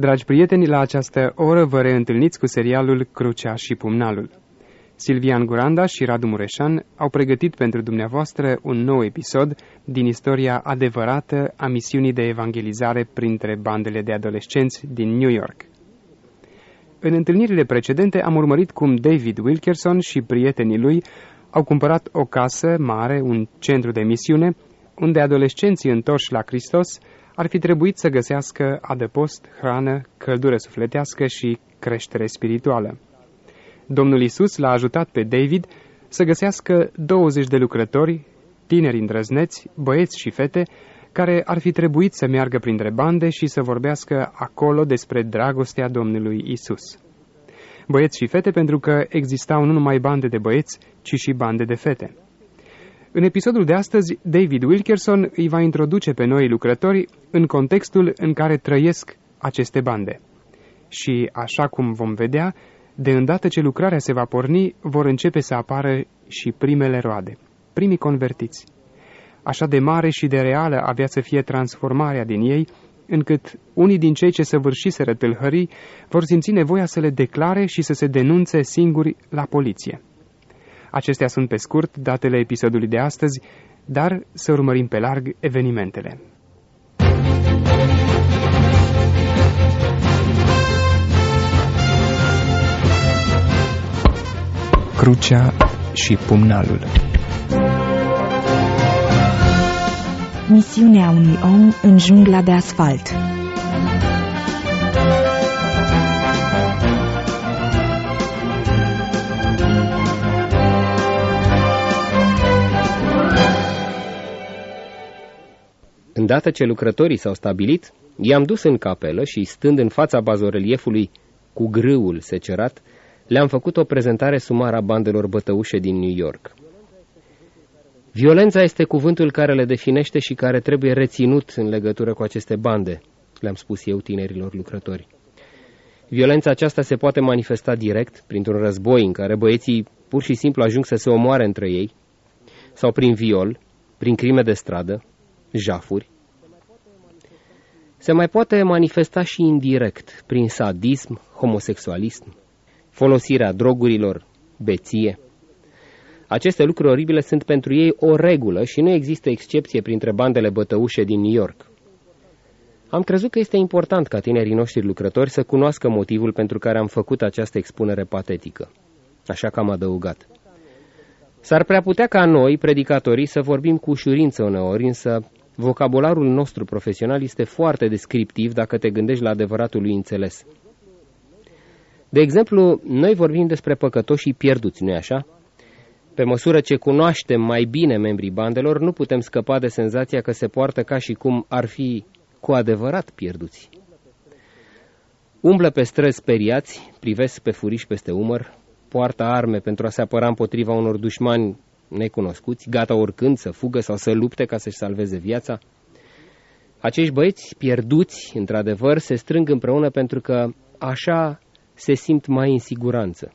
Dragi prieteni, la această oră vă reîntâlniți cu serialul Crucea și Pumnalul. Silvian Guranda și Radu Mureșan au pregătit pentru dumneavoastră un nou episod din istoria adevărată a misiunii de evangelizare printre bandele de adolescenți din New York. În întâlnirile precedente am urmărit cum David Wilkerson și prietenii lui au cumpărat o casă mare, un centru de misiune, unde adolescenții întorși la Hristos ar fi trebuit să găsească adăpost, hrană, căldură sufletească și creștere spirituală. Domnul Isus l-a ajutat pe David să găsească 20 de lucrători, tineri îndrăzneți, băieți și fete, care ar fi trebuit să meargă printre bande și să vorbească acolo despre dragostea Domnului Isus. Băieți și fete pentru că existau nu numai bande de băieți, ci și bande de fete. În episodul de astăzi, David Wilkerson îi va introduce pe noi lucrători în contextul în care trăiesc aceste bande. Și, așa cum vom vedea, de îndată ce lucrarea se va porni, vor începe să apară și primele roade, primii convertiți. Așa de mare și de reală avea să fie transformarea din ei, încât unii din cei ce săvârșiseră tâlhării vor simți nevoia să le declare și să se denunțe singuri la poliție. Acestea sunt pe scurt datele episodului de astăzi, dar să urmărim pe larg evenimentele. Crucea și pumnalul Misiunea unui om în jungla de asfalt Îndată ce lucrătorii s-au stabilit, i-am dus în capelă și, stând în fața bazoreliefului cu grâul secerat, le-am făcut o prezentare sumară a bandelor bătăușe din New York. Violența este cuvântul care le definește și care trebuie reținut în legătură cu aceste bande, le-am spus eu tinerilor lucrători. Violența aceasta se poate manifesta direct, printr-un război în care băieții pur și simplu ajung să se omoare între ei, sau prin viol, prin crime de stradă, jafuri. Se mai poate manifesta și indirect, prin sadism, homosexualism, folosirea drogurilor, beție. Aceste lucruri oribile sunt pentru ei o regulă și nu există excepție printre bandele bătăușe din New York. Am crezut că este important ca tinerii noștri lucrători să cunoască motivul pentru care am făcut această expunere patetică. Așa că am adăugat. S-ar prea putea ca noi, predicatorii, să vorbim cu ușurință uneori, însă Vocabularul nostru profesional este foarte descriptiv dacă te gândești la adevăratul lui înțeles. De exemplu, noi vorbim despre păcătoșii pierduți, nu-i așa? Pe măsură ce cunoaștem mai bine membrii bandelor, nu putem scăpa de senzația că se poartă ca și cum ar fi cu adevărat pierduți. Umblă pe străzi speriați, privesc pe furiș peste umăr, poartă arme pentru a se apăra împotriva unor dușmani necunoscuți, gata oricând să fugă sau să lupte ca să-și salveze viața. Acești băieți pierduți, într-adevăr, se strâng împreună pentru că așa se simt mai în siguranță.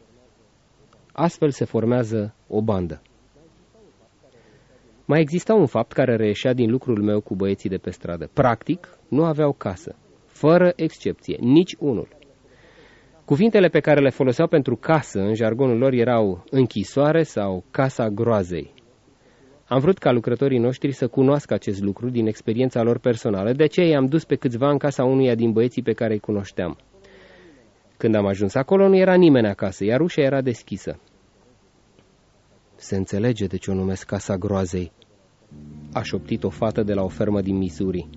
Astfel se formează o bandă. Mai exista un fapt care reieșea din lucrul meu cu băieții de pe stradă. Practic, nu aveau casă, fără excepție, nici unul. Cuvintele pe care le foloseau pentru casă în jargonul lor erau închisoare sau casa groazei. Am vrut ca lucrătorii noștri să cunoască acest lucru din experiența lor personală, de aceea i-am dus pe câțiva în casa unuia din băieții pe care îi cunoșteam. Când am ajuns acolo, nu era nimeni acasă, iar ușa era deschisă. Se înțelege de ce o numesc Casa Groazei, a șoptit o fată de la o fermă din Missouri.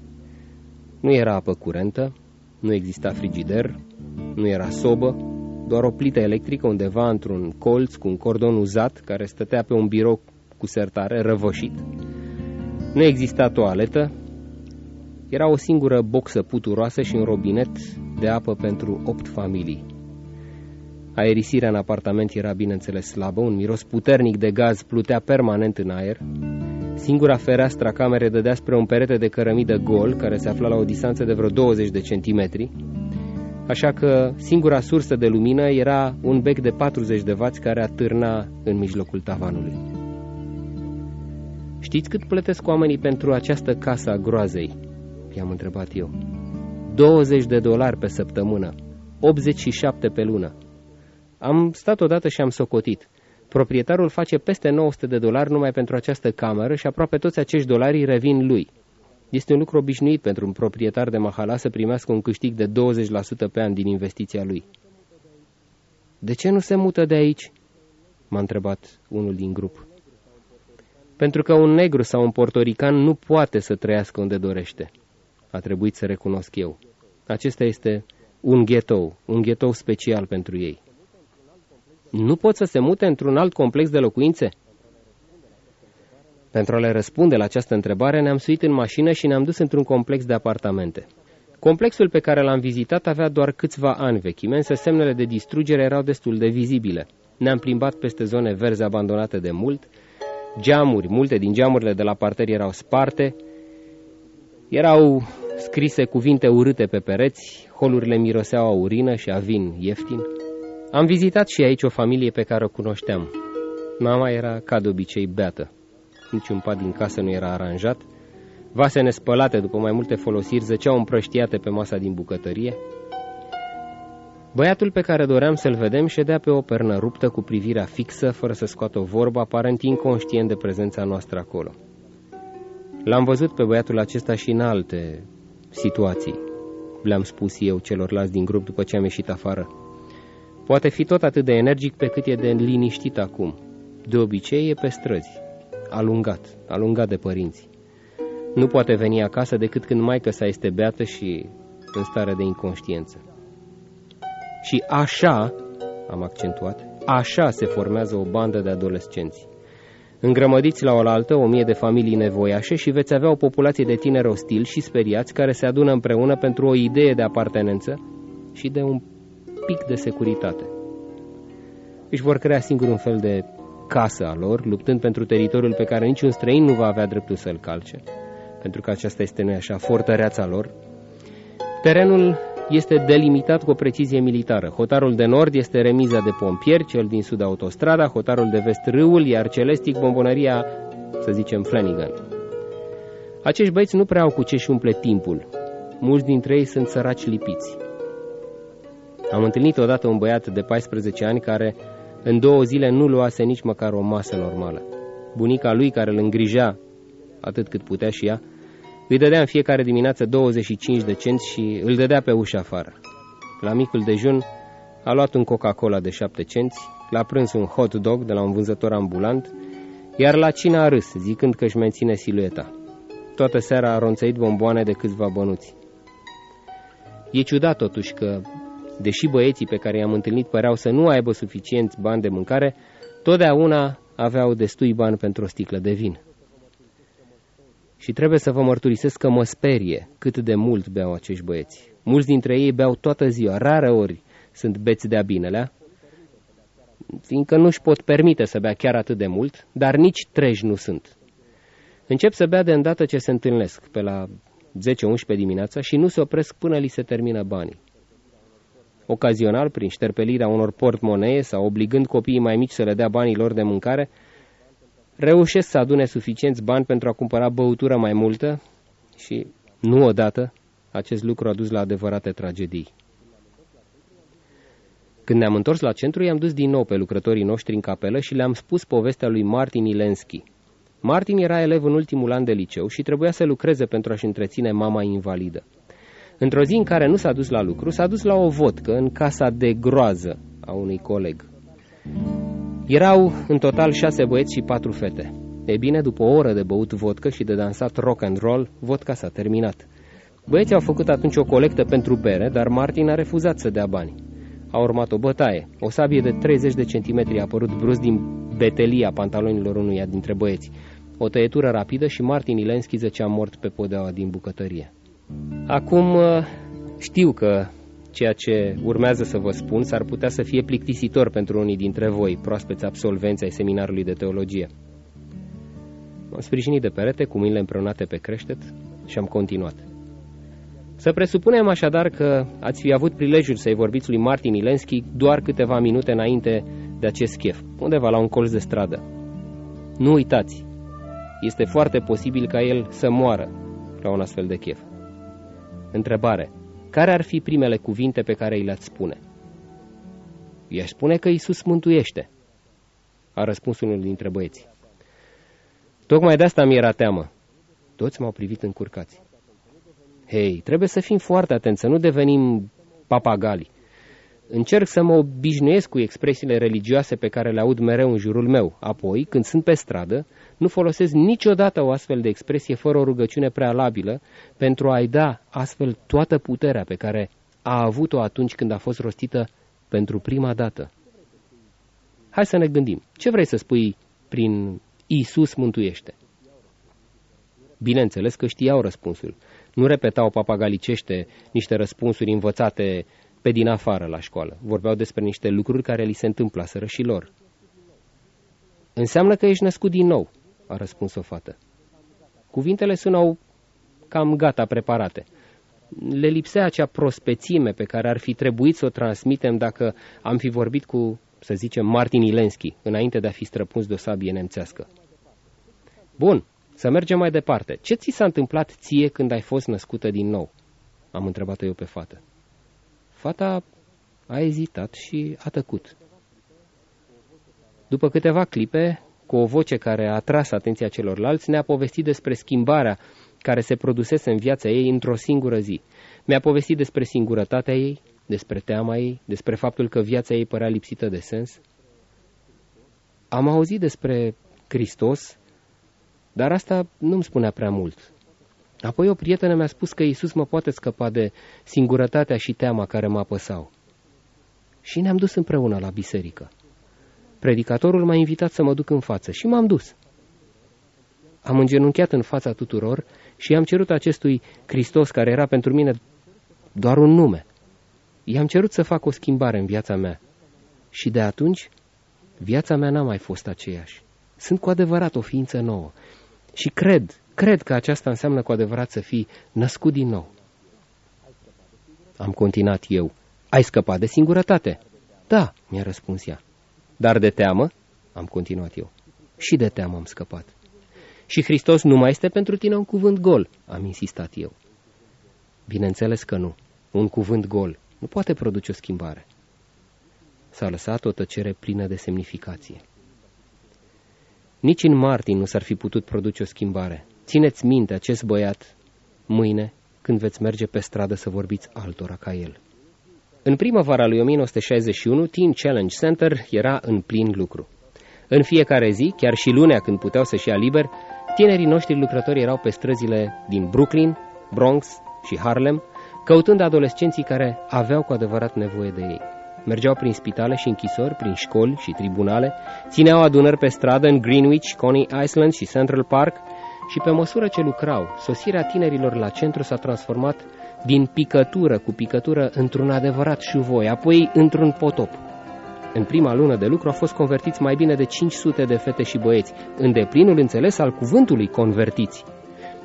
Nu era apă curentă, nu exista frigider, nu era sobă, doar o plită electrică undeva într-un colț cu un cordon uzat care stătea pe un birou cu sertare răvășit. Nu exista toaletă, era o singură boxă puturoasă și un robinet de apă pentru opt familii. Aerisirea în apartament era bineînțeles slabă, un miros puternic de gaz plutea permanent în aer. Singura fereastră a camerei dădea spre un perete de cărămidă gol, care se afla la o distanță de vreo 20 de centimetri, așa că singura sursă de lumină era un bec de 40 de vați care atârna în mijlocul tavanului. Știți cât plătesc oamenii pentru această casă a groazei? I-am întrebat eu. 20 de dolari pe săptămână, 87 pe lună. Am stat odată și am socotit. Proprietarul face peste 900 de dolari numai pentru această cameră și aproape toți acești dolari revin lui. Este un lucru obișnuit pentru un proprietar de mahala să primească un câștig de 20% pe an din investiția lui. De ce nu se mută de aici?" m-a întrebat unul din grup. Pentru că un negru sau un portorican nu poate să trăiască unde dorește. A trebuit să recunosc eu. Acesta este un ghetou, un ghetou special pentru ei. Nu pot să se mute într-un alt complex de locuințe? Pentru a le răspunde la această întrebare, ne-am suit în mașină și ne-am dus într-un complex de apartamente. Complexul pe care l-am vizitat avea doar câțiva ani vechime, însă semnele de distrugere erau destul de vizibile. Ne-am plimbat peste zone verzi abandonate de mult, geamuri, multe din geamurile de la parter erau sparte, erau scrise cuvinte urâte pe pereți, holurile miroseau a urină și a vin ieftin. Am vizitat și aici o familie pe care o cunoșteam. Mama era, ca de obicei, beată. Niciun pat din casă nu era aranjat. Vase nespălate după mai multe folosiri zăceau împrăștiate pe masa din bucătărie. Băiatul pe care doream să-l vedem ședea pe o pernă ruptă cu privirea fixă, fără să scoată o vorbă, aparent inconștient de prezența noastră acolo. L-am văzut pe băiatul acesta și în alte situații, le-am spus eu celorlalți din grup după ce am ieșit afară. Poate fi tot atât de energic pe cât e de liniștit acum. De obicei e pe străzi, alungat, alungat de părinți. Nu poate veni acasă decât când maică sa este beată și în stare de inconștiență. Și așa, am accentuat, așa se formează o bandă de adolescenți. Îngrămădiți la oaltă o mie de familii nevoiașe și veți avea o populație de tineri ostili și speriați care se adună împreună pentru o idee de apartenență și de un pic de securitate. Își vor crea singur un fel de casă a lor, luptând pentru teritoriul pe care niciun străin nu va avea dreptul să-l calce, pentru că aceasta este, nu așa, fortăreața lor. Terenul este delimitat cu o precizie militară. Hotarul de nord este remiza de pompieri, cel din sud autostrada, hotarul de vest râul, iar celestic bombonăria, să zicem, Flanagan. Acești băieți nu prea au cu ce-și umple timpul. Mulți dintre ei sunt săraci lipiți. Am întâlnit odată un băiat de 14 ani care în două zile nu luase nici măcar o masă normală. Bunica lui, care îl îngrija atât cât putea și ea, îi dădea în fiecare dimineață 25 de cenți și îl dădea pe ușa afară. La micul dejun a luat un Coca-Cola de 7 cenți, la prânz un hot dog de la un vânzător ambulant, iar la cina a râs, zicând că își menține silueta. Toată seara a ronțăit bomboane de câțiva bănuți. E ciudat totuși că, deși băieții pe care i-am întâlnit păreau să nu aibă suficienți bani de mâncare, totdeauna aveau destui bani pentru o sticlă de vin. Și trebuie să vă mărturisesc că mă sperie cât de mult beau acești băieți. Mulți dintre ei beau toată ziua, rare ori sunt beți de-a binelea, fiindcă nu-și pot permite să bea chiar atât de mult, dar nici treji nu sunt. Încep să bea de îndată ce se întâlnesc, pe la 10-11 dimineața, și nu se opresc până li se termină banii. Ocazional, prin șterpelirea unor portmonee sau obligând copiii mai mici să le dea banii lor de mâncare, reușesc să adune suficienți bani pentru a cumpăra băutură mai multă și, nu odată, acest lucru a dus la adevărate tragedii. Când ne-am întors la centru, i-am dus din nou pe lucrătorii noștri în capelă și le-am spus povestea lui Martin Ilenski. Martin era elev în ultimul an de liceu și trebuia să lucreze pentru a-și întreține mama invalidă. Într-o zi în care nu s-a dus la lucru, s-a dus la o vodcă în casa de groază a unui coleg. Erau în total șase băieți și patru fete. E bine, după o oră de băut vodcă și de dansat rock and roll, vodka s-a terminat. Băieții au făcut atunci o colectă pentru bere, dar Martin a refuzat să dea bani. A urmat o bătaie. O sabie de 30 de centimetri a apărut brusc din betelia pantalonilor unuia dintre băieți. O tăietură rapidă și Martin Ilenski zăcea mort pe podeaua din bucătărie. Acum știu că Ceea ce urmează să vă spun s-ar putea să fie plictisitor pentru unii dintre voi, proaspeți absolvenți ai seminarului de teologie. M-am sprijinit de perete cu mâinile împreunate pe creștet și am continuat. Să presupunem așadar că ați fi avut prilejul să-i vorbiți lui Martin Ilenski doar câteva minute înainte de acest chef, undeva la un colț de stradă. Nu uitați, este foarte posibil ca el să moară la un astfel de chef. Întrebare. care ar fi primele cuvinte pe care îi le-ați spune? I-aș spune că Isus mântuiește, a răspuns unul dintre băieți. Tocmai de asta mi era teamă. Toți m-au privit încurcați. Hei, trebuie să fim foarte atenți, să nu devenim papagali. Încerc să mă obișnuiesc cu expresiile religioase pe care le aud mereu în jurul meu. Apoi, când sunt pe stradă, nu folosesc niciodată o astfel de expresie fără o rugăciune prealabilă pentru a-i da astfel toată puterea pe care a avut-o atunci când a fost rostită pentru prima dată. Hai să ne gândim. Ce vrei să spui prin Iisus mântuiește? Bineînțeles că știau răspunsul. Nu repetau papagalicește niște răspunsuri învățate pe din afară la școală. Vorbeau despre niște lucruri care li se întâmplaseră și lor. Înseamnă că ești născut din nou, a răspuns o fată. Cuvintele sunau cam gata preparate. Le lipsea acea prospețime pe care ar fi trebuit să o transmitem dacă am fi vorbit cu, să zicem, Martin Ilenski, înainte de a fi străpuns de o sabie nemțească. Bun, să mergem mai departe. Ce ți s-a întâmplat ție când ai fost născută din nou? Am întrebat-o eu pe fată. Fata a ezitat și a tăcut. După câteva clipe, cu o voce care a atras atenția celorlalți, ne-a povestit despre schimbarea care se produsese în viața ei într-o singură zi. Mi-a povestit despre singurătatea ei, despre teama ei, despre faptul că viața ei părea lipsită de sens. Am auzit despre Hristos, dar asta nu-mi spunea prea mult. Apoi o prietenă mi-a spus că Iisus mă poate scăpa de singurătatea și teama care mă apăsau. Și ne-am dus împreună la biserică. Predicatorul m-a invitat să mă duc în față și m-am dus. Am îngenunchiat în fața tuturor și i-am cerut acestui Hristos, care era pentru mine doar un nume. I-am cerut să fac o schimbare în viața mea. Și de atunci, viața mea n-a mai fost aceeași. Sunt cu adevărat o ființă nouă. Și cred, cred că aceasta înseamnă cu adevărat să fii născut din nou. Am continuat eu. Ai scăpat de singurătate? Da, mi-a răspuns ea. Dar de teamă? Am continuat eu. Și de teamă am scăpat. Și Hristos nu mai este pentru tine un cuvânt gol, am insistat eu. Bineînțeles că nu. Un cuvânt gol nu poate produce o schimbare. S-a lăsat o tăcere plină de semnificație. Nici în Martin nu s-ar fi putut produce o schimbare. Țineți minte acest băiat mâine când veți merge pe stradă să vorbiți altora ca el. În primăvara lui 1961, Team Challenge Center era în plin lucru. În fiecare zi, chiar și lunea când puteau să-și ia liber, tinerii noștri lucrători erau pe străzile din Brooklyn, Bronx și Harlem, căutând adolescenții care aveau cu adevărat nevoie de ei. Mergeau prin spitale și închisori, prin școli și tribunale, țineau adunări pe stradă în Greenwich, Coney Island și Central Park și pe măsură ce lucrau, sosirea tinerilor la centru s-a transformat din picătură cu picătură într-un adevărat șuvoi, apoi într-un potop. În prima lună de lucru au fost convertiți mai bine de 500 de fete și băieți, în deplinul înțeles al cuvântului convertiți.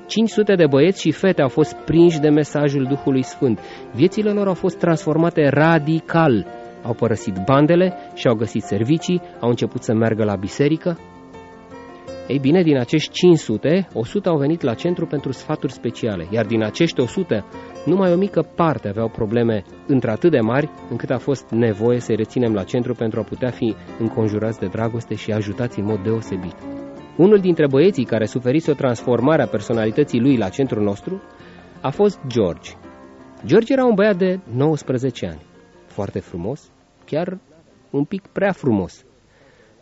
500 de băieți și fete au fost prinși de mesajul Duhului Sfânt. Viețile lor au fost transformate radical. Au părăsit bandele și au găsit servicii, au început să meargă la biserică, ei bine, din acești 500, 100 au venit la centru pentru sfaturi speciale, iar din acești 100, numai o mică parte aveau probleme într-atât de mari, încât a fost nevoie să-i reținem la centru pentru a putea fi înconjurați de dragoste și ajutați în mod deosebit. Unul dintre băieții care suferise o transformare a personalității lui la centrul nostru a fost George. George era un băiat de 19 ani, foarte frumos, chiar un pic prea frumos.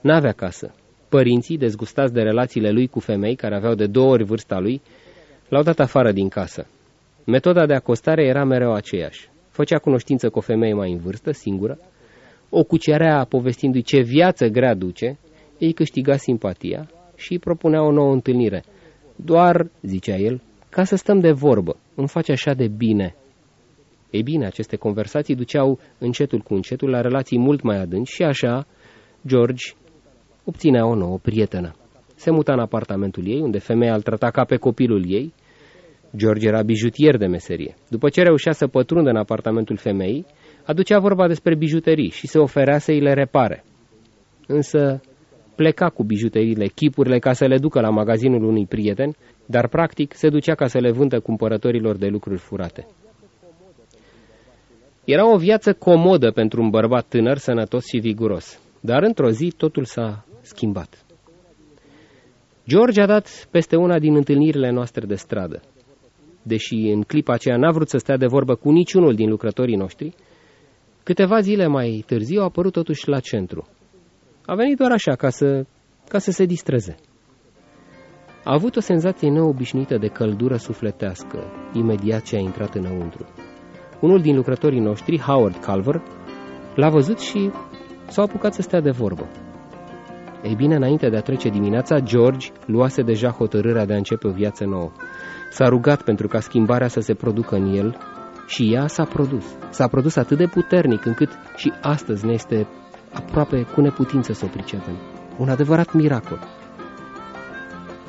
N-avea casă, Părinții, dezgustați de relațiile lui cu femei care aveau de două ori vârsta lui, l-au dat afară din casă. Metoda de acostare era mereu aceeași. Făcea cunoștință cu o femeie mai în vârstă, singură, o cucerea povestindu-i ce viață grea duce, ei câștiga simpatia și îi propunea o nouă întâlnire. Doar, zicea el, ca să stăm de vorbă, îmi face așa de bine. Ei bine, aceste conversații duceau încetul cu încetul la relații mult mai adânci și așa, George obținea o nouă prietenă. Se muta în apartamentul ei, unde femeia îl trata ca pe copilul ei. George era bijutier de meserie. După ce reușea să pătrundă în apartamentul femeii, aducea vorba despre bijuterii și se oferea să îi le repare. Însă pleca cu bijuteriile, chipurile, ca să le ducă la magazinul unui prieten, dar practic se ducea ca să le vândă cumpărătorilor de lucruri furate. Era o viață comodă pentru un bărbat tânăr, sănătos și viguros. Dar într-o zi totul s-a schimbat. George a dat peste una din întâlnirile noastre de stradă. Deși în clipa aceea n-a vrut să stea de vorbă cu niciunul din lucrătorii noștri, câteva zile mai târziu a apărut totuși la centru. A venit doar așa, ca să, ca să se distreze. A avut o senzație neobișnuită de căldură sufletească, imediat ce a intrat înăuntru. Unul din lucrătorii noștri, Howard Culver, l-a văzut și s-a apucat să stea de vorbă. Ei bine, înainte de a trece dimineața, George luase deja hotărârea de a începe o viață nouă. S-a rugat pentru ca schimbarea să se producă în el și ea s-a produs. S-a produs atât de puternic încât și astăzi ne este aproape cu neputință să o pricepem. Un adevărat miracol.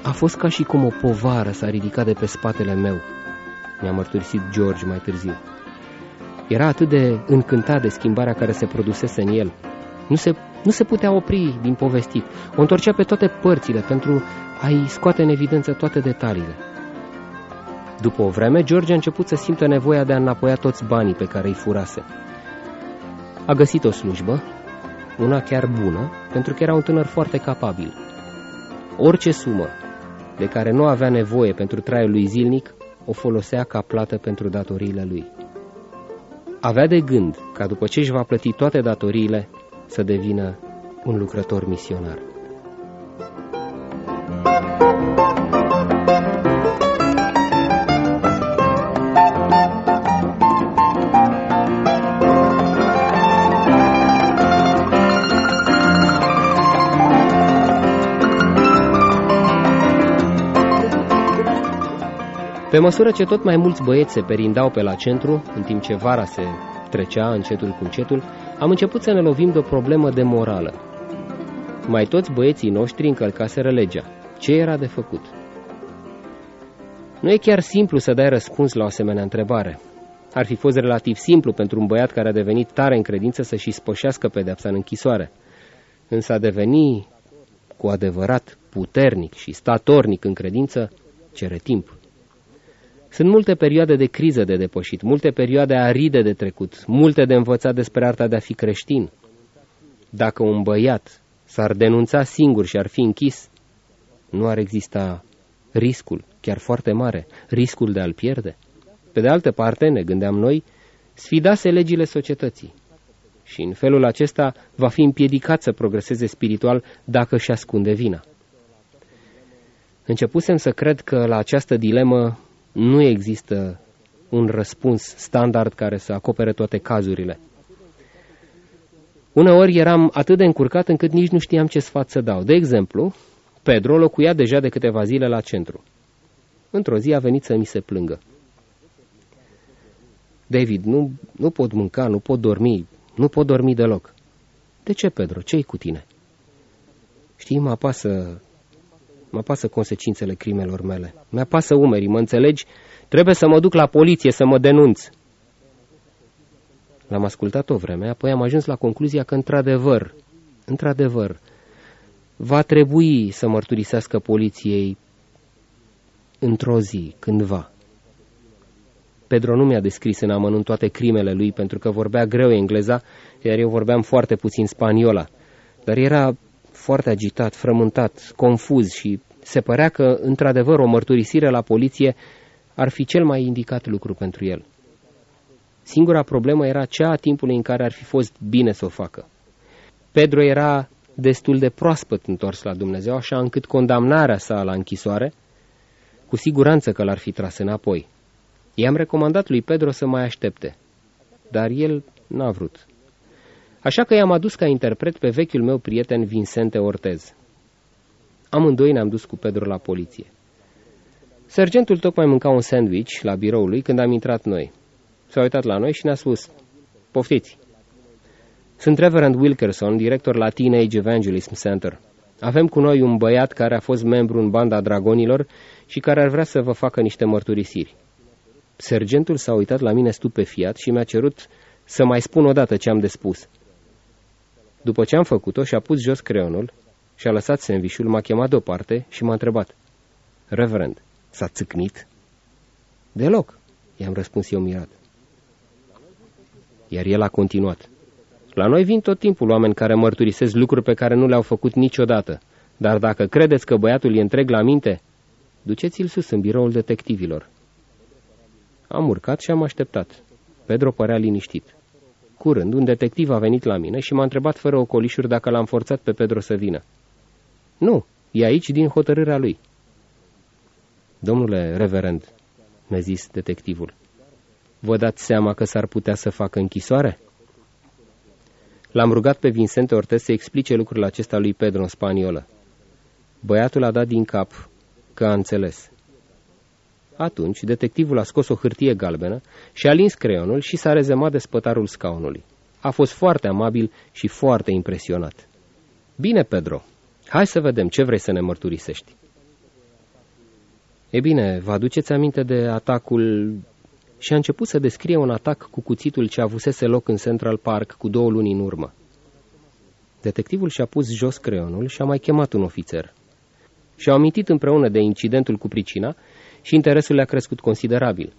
A fost ca și cum o povară s-a ridicat de pe spatele meu, mi-a mărturisit George mai târziu. Era atât de încântat de schimbarea care se produsese în el. Nu se, nu se putea opri din povestit. O întorcea pe toate părțile pentru a-i scoate în evidență toate detaliile. După o vreme, George a început să simtă nevoia de a înapoia toți banii pe care îi furase. A găsit o slujbă, una chiar bună, pentru că era un tânăr foarte capabil. Orice sumă de care nu avea nevoie pentru traiul lui zilnic, o folosea ca plată pentru datoriile lui. Avea de gând ca după ce își va plăti toate datoriile să devină un lucrător misionar. Pe măsură ce tot mai mulți băieți se perindau pe la centru, în timp ce vara se trecea încetul cu încetul, am început să ne lovim de o problemă de morală. Mai toți băieții noștri încălcaseră legea. Ce era de făcut? Nu e chiar simplu să dai răspuns la o asemenea întrebare. Ar fi fost relativ simplu pentru un băiat care a devenit tare în credință să-și spășească pedepsa în închisoare. Însă a deveni cu adevărat puternic și statornic în credință cere timp. Sunt multe perioade de criză de depășit, multe perioade aride de trecut, multe de învățat despre arta de a fi creștin. Dacă un băiat s-ar denunța singur și ar fi închis, nu ar exista riscul, chiar foarte mare, riscul de a-l pierde. Pe de altă parte, ne gândeam noi, sfidase legile societății și în felul acesta va fi împiedicat să progreseze spiritual dacă și ascunde vina. Începusem să cred că la această dilemă nu există un răspuns standard care să acopere toate cazurile. Uneori eram atât de încurcat încât nici nu știam ce sfat să dau. De exemplu, Pedro locuia deja de câteva zile la centru. Într-o zi a venit să mi se plângă. David, nu, nu pot mânca, nu pot dormi, nu pot dormi deloc. De ce, Pedro? Ce-i cu tine? Știi, mă apasă Mă pasă consecințele crimelor mele. Mă pasă umerii, mă înțelegi? Trebuie să mă duc la poliție să mă denunț. L-am ascultat o vreme, apoi am ajuns la concluzia că, într-adevăr, într-adevăr, va trebui să mărturisească poliției într-o zi, cândva. Pedro nu mi-a descris în amănunt toate crimele lui pentru că vorbea greu engleza, iar eu vorbeam foarte puțin spaniola. Dar era foarte agitat, frământat, confuz și se părea că, într-adevăr, o mărturisire la poliție ar fi cel mai indicat lucru pentru el. Singura problemă era cea a timpului în care ar fi fost bine să o facă. Pedro era destul de proaspăt întors la Dumnezeu, așa încât condamnarea sa la închisoare, cu siguranță că l-ar fi tras înapoi. I-am recomandat lui Pedro să mai aștepte, dar el n-a vrut. Așa că i-am adus ca interpret pe vechiul meu prieten Vincente Ortez. Amândoi ne-am dus cu Pedro la poliție. Sergentul tocmai mânca un sandwich la biroul lui când am intrat noi. S-a uitat la noi și ne-a spus, poftiți. Sunt Reverend Wilkerson, director la Teenage Evangelism Center. Avem cu noi un băiat care a fost membru în banda dragonilor și care ar vrea să vă facă niște mărturisiri. Sergentul s-a uitat la mine stupefiat și mi-a cerut să mai spun odată ce am de spus. După ce am făcut-o, și-a pus jos creionul și-a lăsat sandvișul, m-a chemat deoparte și m-a întrebat. Reverend, s-a țâcnit? Deloc, i-am răspuns eu mirat. iar el a continuat. La noi vin tot timpul oameni care mărturisesc lucruri pe care nu le-au făcut niciodată, dar dacă credeți că băiatul e întreg la minte, duceți-l sus în biroul detectivilor. Am urcat și am așteptat. Pedro părea liniștit. Curând, un detectiv a venit la mine și m-a întrebat fără ocolișuri dacă l-am forțat pe Pedro să vină. Nu, e aici din hotărârea lui. Domnule reverend, mi-a zis detectivul, vă dați seama că s-ar putea să facă închisoare? L-am rugat pe Vincente Ortez să explice lucrul acesta lui Pedro în spaniolă. Băiatul a dat din cap că a înțeles. Atunci, detectivul a scos o hârtie galbenă și a lins creionul și s-a rezemat de spătarul scaunului. A fost foarte amabil și foarte impresionat. Bine, Pedro, hai să vedem ce vrei să ne mărturisești. E bine, vă aduceți aminte de atacul... Și a început să descrie un atac cu cuțitul ce avusese loc în Central Park cu două luni în urmă. Detectivul și-a pus jos creionul și a mai chemat un ofițer. Și-au amintit împreună de incidentul cu pricina și interesul le-a crescut considerabil.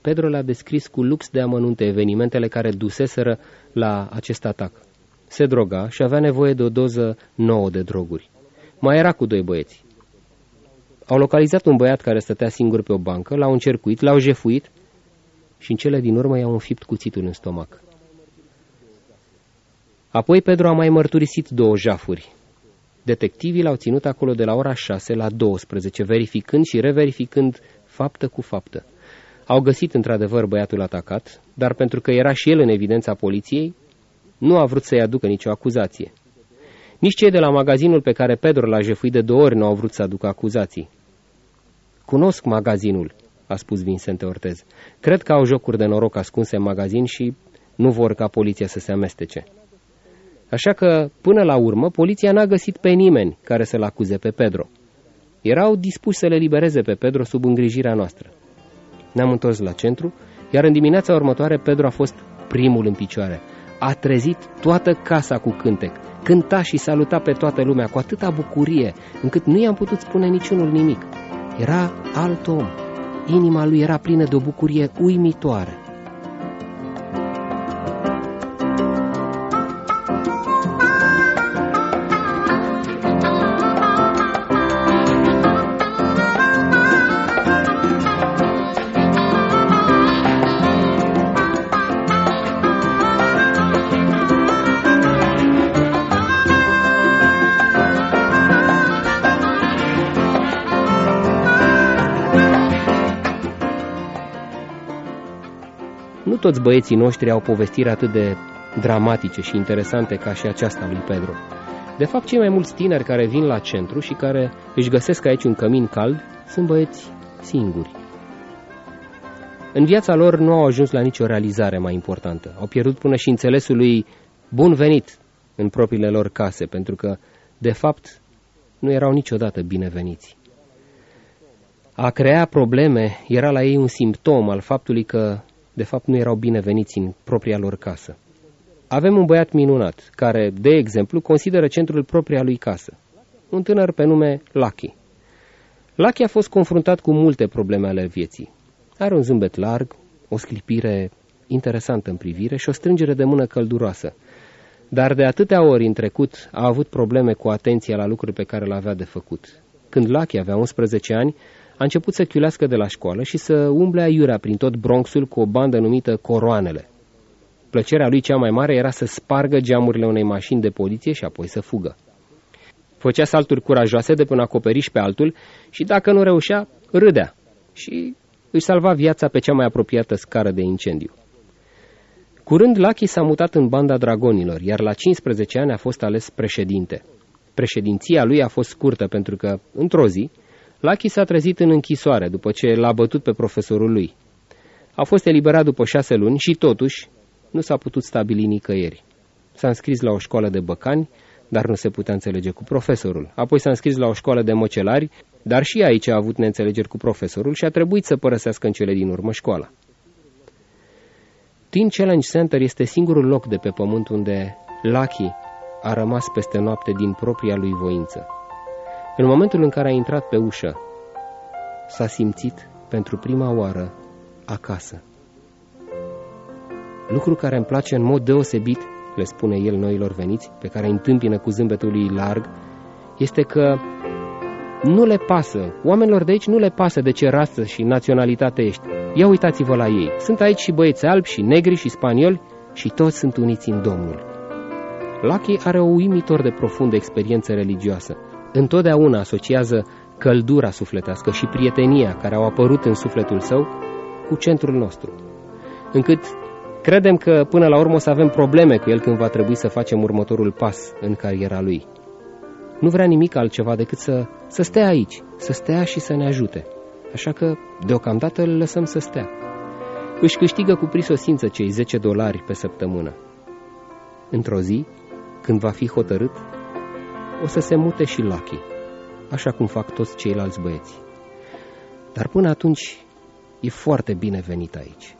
Pedro le-a descris cu lux de amănunte evenimentele care duseseră la acest atac. Se droga și avea nevoie de o doză nouă de droguri. Mai era cu doi băieți. Au localizat un băiat care stătea singur pe o bancă, l-au încercuit, l-au jefuit și în cele din urmă i-au înfipt cuțitul în stomac. Apoi Pedro a mai mărturisit două jafuri. Detectivii l-au ținut acolo de la ora 6 la 12, verificând și reverificând faptă cu faptă. Au găsit într-adevăr băiatul atacat, dar pentru că era și el în evidența poliției, nu a vrut să-i aducă nicio acuzație. Nici cei de la magazinul pe care Pedro l-a jefuit de două ori nu au vrut să aducă acuzații. Cunosc magazinul, a spus Vincente Ortez. Cred că au jocuri de noroc ascunse în magazin și nu vor ca poliția să se amestece. Așa că, până la urmă, poliția n-a găsit pe nimeni care să-l acuze pe Pedro. Erau dispuși să le libereze pe Pedro sub îngrijirea noastră. Ne-am întors la centru, iar în dimineața următoare Pedro a fost primul în picioare. A trezit toată casa cu cântec, cânta și saluta pe toată lumea cu atâta bucurie, încât nu i-am putut spune niciunul nimic. Era alt om. Inima lui era plină de o bucurie uimitoare. Toți băieții noștri au povestiri atât de dramatice și interesante ca și aceasta lui Pedro. De fapt, cei mai mulți tineri care vin la centru și care își găsesc aici un cămin cald sunt băieți singuri. În viața lor nu au ajuns la nicio realizare mai importantă. Au pierdut până și înțelesul lui bun venit în propriile lor case, pentru că, de fapt, nu erau niciodată bineveniți. A crea probleme era la ei un simptom al faptului că de fapt nu erau bineveniți în propria lor casă. Avem un băiat minunat, care, de exemplu, consideră centrul propria lui casă. Un tânăr pe nume Lucky. Lucky a fost confruntat cu multe probleme ale vieții. Are un zâmbet larg, o sclipire interesantă în privire și o strângere de mână călduroasă. Dar de atâtea ori în trecut a avut probleme cu atenția la lucruri pe care le avea de făcut. Când Lucky avea 11 ani, a început să chiulească de la școală și să umble aiurea prin tot Bronxul cu o bandă numită Coroanele. Plăcerea lui cea mai mare era să spargă geamurile unei mașini de poliție și apoi să fugă. Făcea salturi curajoase de pe un acoperiș pe altul și dacă nu reușea, râdea și își salva viața pe cea mai apropiată scară de incendiu. Curând, Lucky s-a mutat în banda dragonilor, iar la 15 ani a fost ales președinte. Președinția lui a fost scurtă pentru că, într-o zi, Lucky s-a trezit în închisoare după ce l-a bătut pe profesorul lui. A fost eliberat după șase luni și totuși nu s-a putut stabili nicăieri. S-a înscris la o școală de băcani, dar nu se putea înțelege cu profesorul. Apoi s-a înscris la o școală de măcelari, dar și aici a avut neînțelegeri cu profesorul și a trebuit să părăsească în cele din urmă școala. Teen Challenge Center este singurul loc de pe pământ unde Lucky a rămas peste noapte din propria lui voință. În momentul în care a intrat pe ușă, s-a simțit pentru prima oară acasă. Lucru care îmi place în mod deosebit, le spune el noilor veniți, pe care îi întâmpină cu zâmbetul lui larg, este că nu le pasă, oamenilor de aici nu le pasă de ce rasă și naționalitate ești. Ia uitați-vă la ei. Sunt aici și băieți albi, și negri, și spanioli, și toți sunt uniți în Domnul. Lucky are o uimitor de profundă experiență religioasă. Întotdeauna asociază căldura sufletească și prietenia care au apărut în sufletul său cu centrul nostru. Încât credem că până la urmă o să avem probleme cu el când va trebui să facem următorul pas în cariera lui. Nu vrea nimic altceva decât să, să stea aici, să stea și să ne ajute. Așa că, deocamdată, îl lăsăm să stea. Își câștigă cu prisosință cei 10 dolari pe săptămână. Într-o zi, când va fi hotărât, o să se mute și Lucky, așa cum fac toți ceilalți băieți. Dar până atunci e foarte bine venit aici.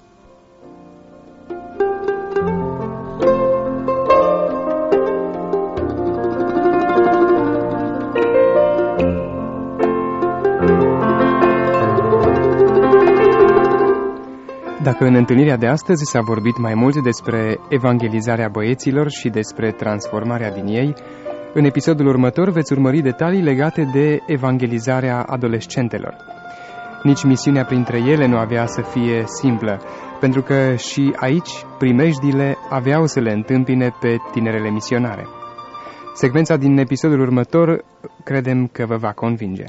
Dacă în întâlnirea de astăzi s-a vorbit mai mult despre evangelizarea băieților și despre transformarea din ei, în episodul următor veți urmări detalii legate de evangelizarea adolescentelor. Nici misiunea printre ele nu avea să fie simplă, pentru că și aici primejdile aveau să le întâmpine pe tinerele misionare. Secvența din episodul următor credem că vă va convinge.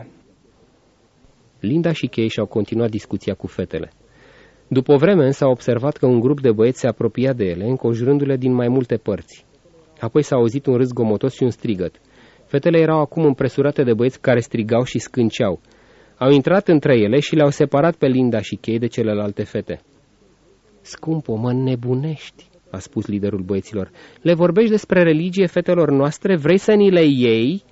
Linda și Kay și-au continuat discuția cu fetele. După o vreme însă a observat că un grup de băieți se apropia de ele, înconjurându-le din mai multe părți. Apoi s-a auzit un râs gomotos și un strigăt. Fetele erau acum împresurate de băieți care strigau și scânceau. Au intrat între ele și le-au separat pe Linda și Chei de celelalte fete. Scumpo, mă nebunești, a spus liderul băieților. Le vorbești despre religie fetelor noastre? Vrei să ni le iei?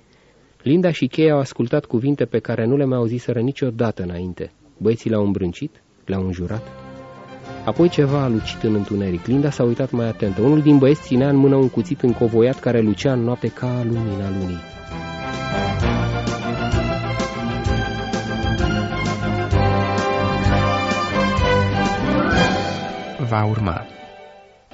Linda și Chei au ascultat cuvinte pe care nu le mai auziseră niciodată înainte. Băieții le-au îmbrâncit, le-au înjurat. Apoi ceva a lucit în întuneric. Linda s-a uitat mai atentă. Unul din băieți ținea în mână un cuțit încovoiat care lucea în noapte ca lumina lunii. Va urma.